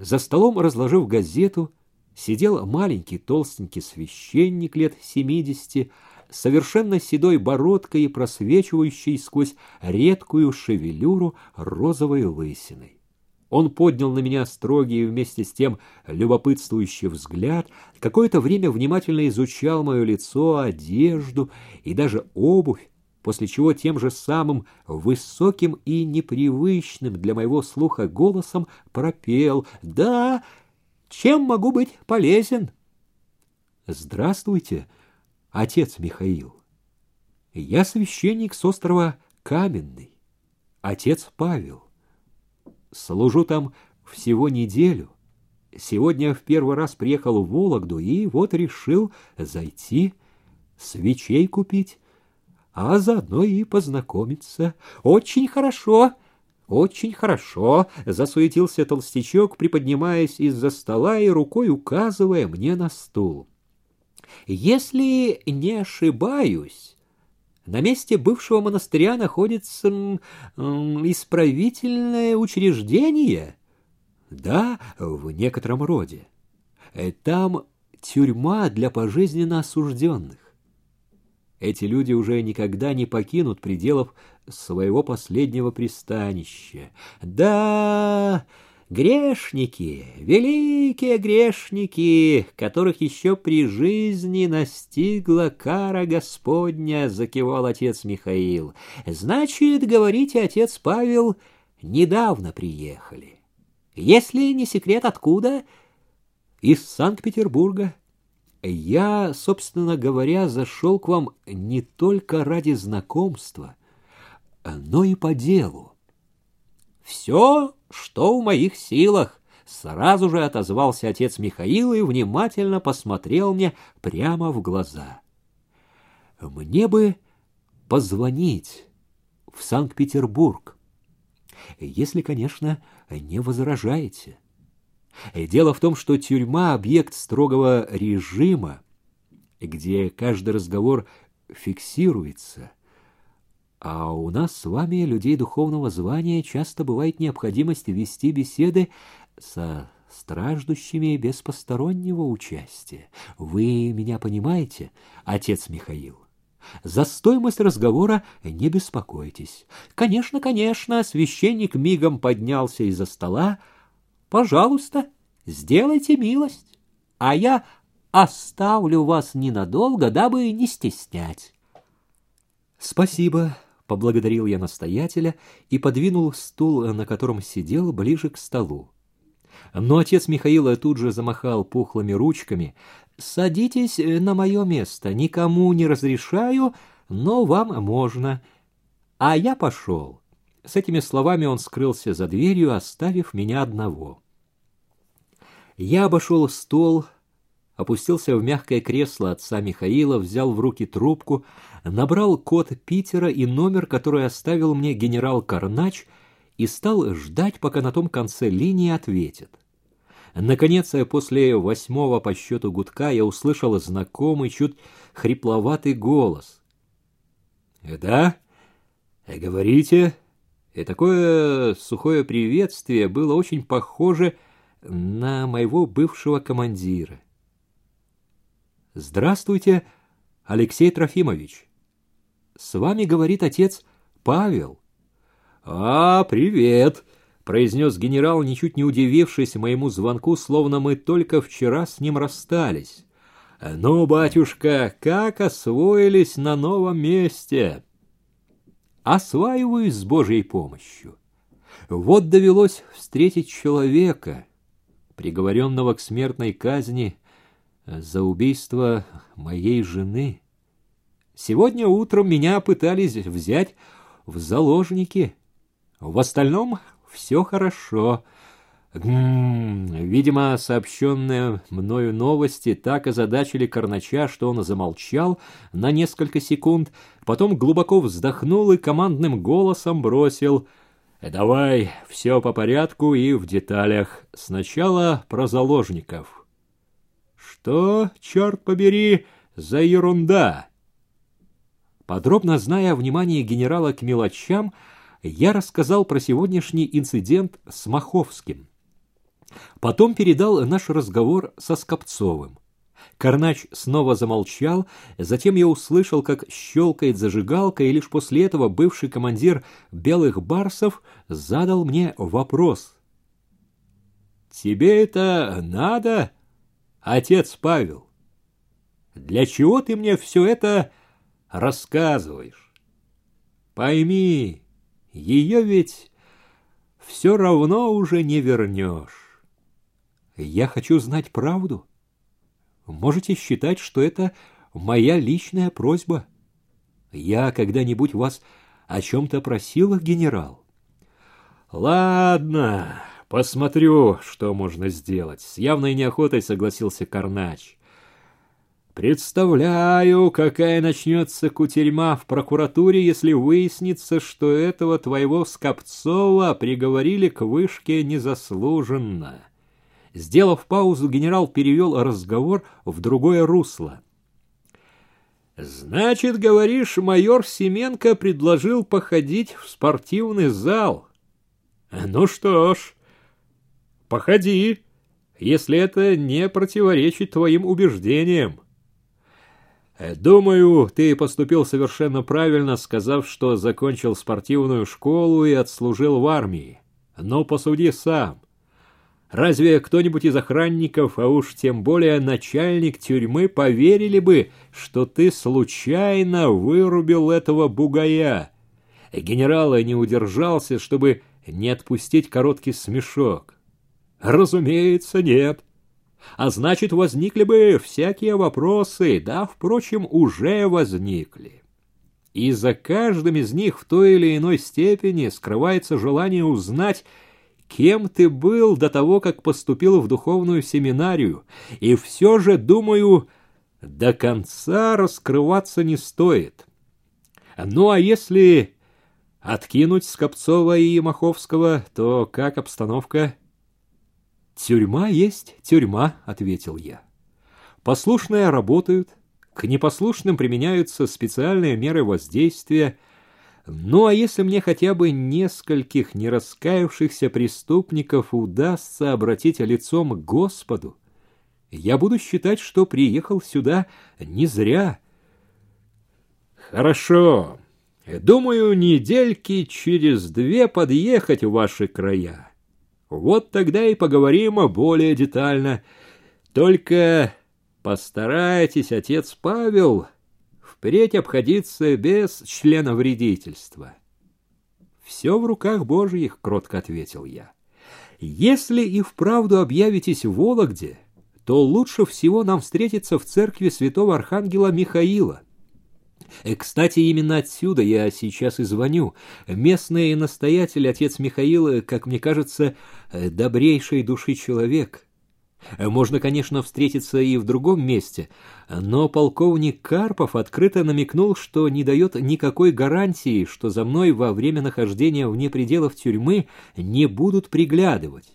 За столом, разложив газету, сидел маленький толстенький священник лет семидесяти, совершенно седой бородкой и просвечивающей сквозь редкую шевелюру розовой лысиной. Он поднял на меня строгий и вместе с тем любопытствующий взгляд, какое-то время внимательно изучал мое лицо, одежду и даже обувь, после чего тем же самым высоким и непривычным для моего слуха голосом пропел «Да, чем могу быть полезен?» «Здравствуйте, отец Михаил. Я священник с острова Каменный, отец Павел. Служу там всего неделю. Сегодня в первый раз приехал в Вологду и вот решил зайти, свечей купить, а заодно и познакомиться. Очень хорошо, очень хорошо, засуетился толстячок, приподнимаясь из-за стола и рукой указывая мне на стул. Если не ошибаюсь, на месте бывшего монастыря находится исправительное учреждение. Да, в некотором роде. Там тюрьма для пожизненно осужденных. Эти люди уже никогда не покинут пределов своего последнего пристанища. Да, Грешники, великие грешники, которых еще при жизни настигла кара Господня, закивал отец Михаил. Значит, говорите, отец Павел, недавно приехали. Если не секрет, откуда? Из Санкт-Петербурга. Я, собственно говоря, зашел к вам не только ради знакомства, но и по делу. Все что в моих силах? Сразу же отозвался отец Михаил и внимательно посмотрел мне прямо в глаза. Мне бы позвонить в Санкт-Петербург, если, конечно, не возражаете. Дело в том, что тюрьма — объект строгого режима, где каждый разговор фиксируется — а у нас с вами, людей духовного звания, часто бывает необходимость вести беседы со страждущими без постороннего участия. Вы меня понимаете, отец Михаил? За стоимость разговора не беспокойтесь. Конечно, конечно, священник мигом поднялся из-за стола. Пожалуйста, сделайте милость, а я оставлю вас ненадолго, дабы не стеснять. Спасибо, Поблагодарил я настоятеля и подвинул стул, на котором сидел, ближе к столу. Но отец Михаила тут же замахал пухлыми ручками. «Садитесь на мое место, никому не разрешаю, но вам можно. А я пошел». С этими словами он скрылся за дверью, оставив меня одного. Я обошел стол, опустился в мягкое кресло отца Михаила, взял в руки трубку, набрал код Питера и номер, который оставил мне генерал Карнач, и стал ждать, пока на том конце линии ответит. Наконец, после восьмого по счету гудка я услышал знакомый, чуть хрипловатый голос. «Да? Говорите?» И такое сухое приветствие было очень похоже на моего бывшего командира. «Здравствуйте, Алексей Трофимович!» С вами говорит отец Павел. А, привет, произнес генерал, ничуть не удивившись моему звонку, словно мы только вчера с ним расстались. Ну, батюшка, как освоились на новом месте? Осваиваюсь с Божьей помощью. Вот довелось встретить человека, приговоренного к смертной казни за убийство моей жены. Сегодня утром меня пытались взять в заложники. В остальном все хорошо. Видимо, сообщенные мною новости так озадачили Корнача, что он замолчал на несколько секунд, потом глубоко вздохнул и командным голосом бросил «Давай все по порядку и в деталях. Сначала про заложников». «Что, черт побери, за ерунда?» Подробно зная внимание генерала к мелочам, я рассказал про сегодняшний инцидент с Маховским. Потом передал наш разговор со Скопцовым. Карнач снова замолчал, затем я услышал, как щелкает зажигалка, и лишь после этого бывший командир белых барсов задал мне вопрос. «Тебе это надо, отец Павел? Для чего ты мне все это рассказываешь? Пойми, ее ведь все равно уже не вернешь. Я хочу знать правду» можете считать, что это моя личная просьба. Я когда-нибудь вас о чем-то просил, генерал? Ладно, посмотрю, что можно сделать. С явной неохотой согласился Карнач. Представляю, какая начнется кутерьма в прокуратуре, если выяснится, что этого твоего Скопцова приговорили к вышке незаслуженно. Сделав паузу, генерал перевел разговор в другое русло. «Значит, говоришь, майор Семенко предложил походить в спортивный зал? Ну что ж, походи, если это не противоречит твоим убеждениям. Думаю, ты поступил совершенно правильно, сказав, что закончил спортивную школу и отслужил в армии. Но посуди сам». Разве кто-нибудь из охранников, а уж тем более начальник тюрьмы, поверили бы, что ты случайно вырубил этого бугая? Генерал не удержался, чтобы не отпустить короткий смешок. Разумеется, нет. А значит, возникли бы всякие вопросы, да, впрочем, уже возникли. И за каждым из них в той или иной степени скрывается желание узнать, кем ты был до того, как поступил в духовную семинарию, и все же, думаю, до конца раскрываться не стоит. Ну, а если откинуть Скопцова и Маховского, то как обстановка? «Тюрьма есть тюрьма», — ответил я. «Послушные работают, к непослушным применяются специальные меры воздействия — ну а если мне хотя бы нескольких нераскаявшихся преступников удастся обратить лицом к Господу, я буду считать, что приехал сюда не зря. Хорошо. Думаю, недельки через две подъехать в ваши края. Вот тогда и поговорим более детально. Только постарайтесь, отец Павел, впредь обходиться без члена вредительства. «Все в руках Божьих», — кротко ответил я. «Если и вправду объявитесь в Вологде, то лучше всего нам встретиться в церкви святого архангела Михаила». Э, кстати, именно отсюда я сейчас и звоню. Местный настоятель, отец Михаил, как мне кажется, э, добрейшей души человек. Можно, конечно, встретиться и в другом месте, но полковник Карпов открыто намекнул, что не дает никакой гарантии, что за мной во время нахождения вне пределов тюрьмы не будут приглядывать.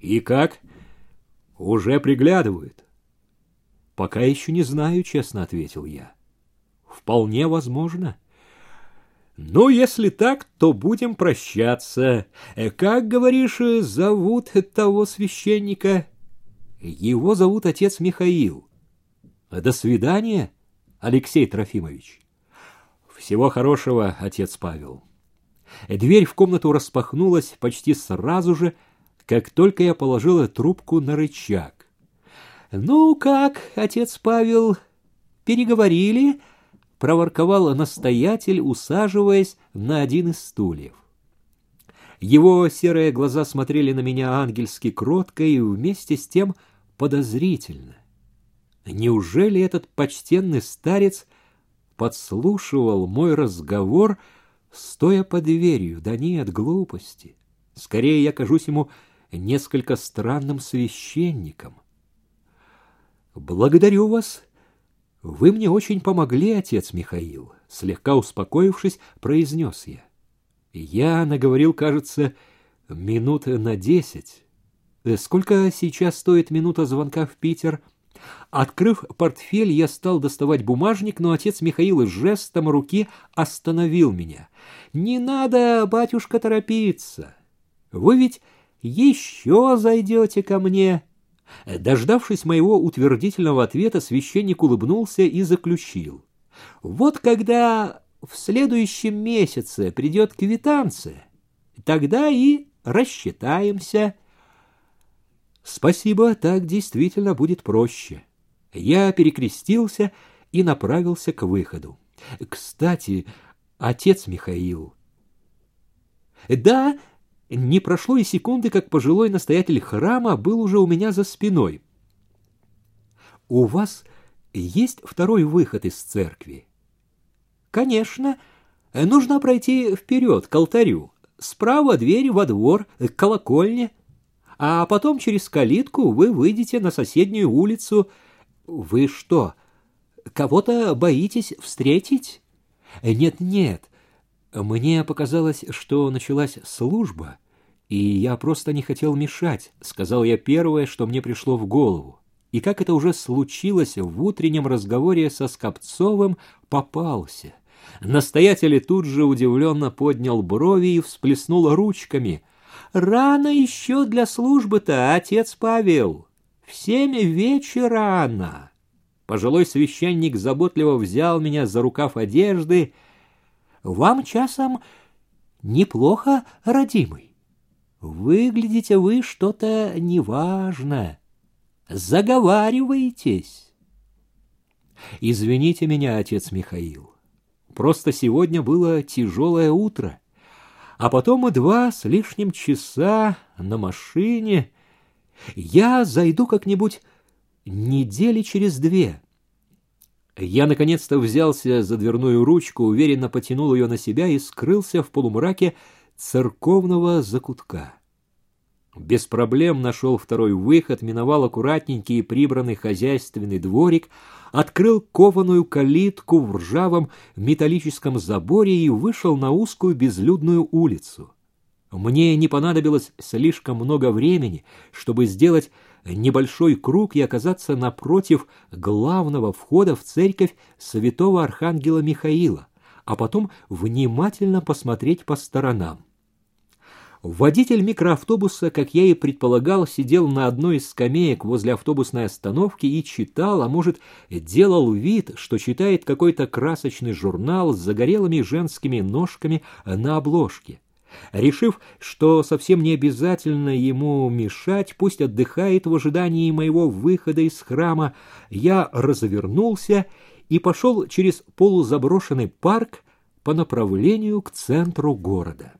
И как? Уже приглядывают. Пока еще не знаю, честно ответил я. Вполне возможно. Ну, если так, то будем прощаться. Как, говоришь, зовут того священника? Его зовут отец Михаил. До свидания, Алексей Трофимович. Всего хорошего, отец Павел. Дверь в комнату распахнулась почти сразу же, как только я положила трубку на рычаг. «Ну как, отец Павел, переговорили?» — проворковал настоятель, усаживаясь на один из стульев. Его серые глаза смотрели на меня ангельски кротко и вместе с тем — подозрительно. Неужели этот почтенный старец подслушивал мой разговор, стоя под дверью? Да нет, глупости. Скорее, я кажусь ему несколько странным священником. «Благодарю вас. Вы мне очень помогли, отец Михаил», — слегка успокоившись, произнес я. Я наговорил, кажется, минут на десять. Э, сколько сейчас стоит минута звонка в Питер? Открыв портфель, я стал доставать бумажник, но отец Михаил жестом руки остановил меня. «Не надо, батюшка, торопиться. Вы ведь еще зайдете ко мне. Дождавшись моего утвердительного ответа, священник улыбнулся и заключил. Вот когда в следующем месяце придет квитанция, тогда и рассчитаемся. Спасибо, так действительно будет проще. Я перекрестился и направился к выходу. Кстати, отец Михаил. Да, не прошло и секунды, как пожилой настоятель храма был уже у меня за спиной. У вас есть второй выход из церкви? Конечно. Нужно пройти вперед, к алтарю. Справа дверь во двор, к колокольне. А потом через калитку вы выйдете на соседнюю улицу. Вы что, кого-то боитесь встретить? Нет-нет, мне показалось, что началась служба, и я просто не хотел мешать, сказал я первое, что мне пришло в голову. И как это уже случилось в утреннем разговоре со Скопцовым, попался. Настоятель тут же удивленно поднял брови и всплеснул ручками. «Рано еще для службы-то, отец Павел! В семь вечера рано!» Пожилой священник заботливо взял меня за рукав одежды. «Вам часом неплохо, родимый? Выглядите вы что-то неважно. Заговариваетесь». «Извините меня, отец Михаил. Просто сегодня было тяжелое утро, а потом и два с лишним часа на машине. Я зайду как-нибудь недели через две. Я наконец-то взялся за дверную ручку, уверенно потянул ее на себя и скрылся в полумраке церковного закутка. Без проблем нашел второй выход, миновал аккуратненький и прибранный хозяйственный дворик, открыл кованую калитку в ржавом металлическом заборе и вышел на узкую безлюдную улицу. Мне не понадобилось слишком много времени, чтобы сделать небольшой круг и оказаться напротив главного входа в церковь святого архангела Михаила, а потом внимательно посмотреть по сторонам. Водитель микроавтобуса, как я и предполагал, сидел на одной из скамеек возле автобусной остановки и читал, а может, делал вид, что читает какой-то красочный журнал с загорелыми женскими ножками на обложке. Решив, что совсем не обязательно ему мешать, пусть отдыхает в ожидании моего выхода из храма, я развернулся и пошел через полузаброшенный парк по направлению к центру города.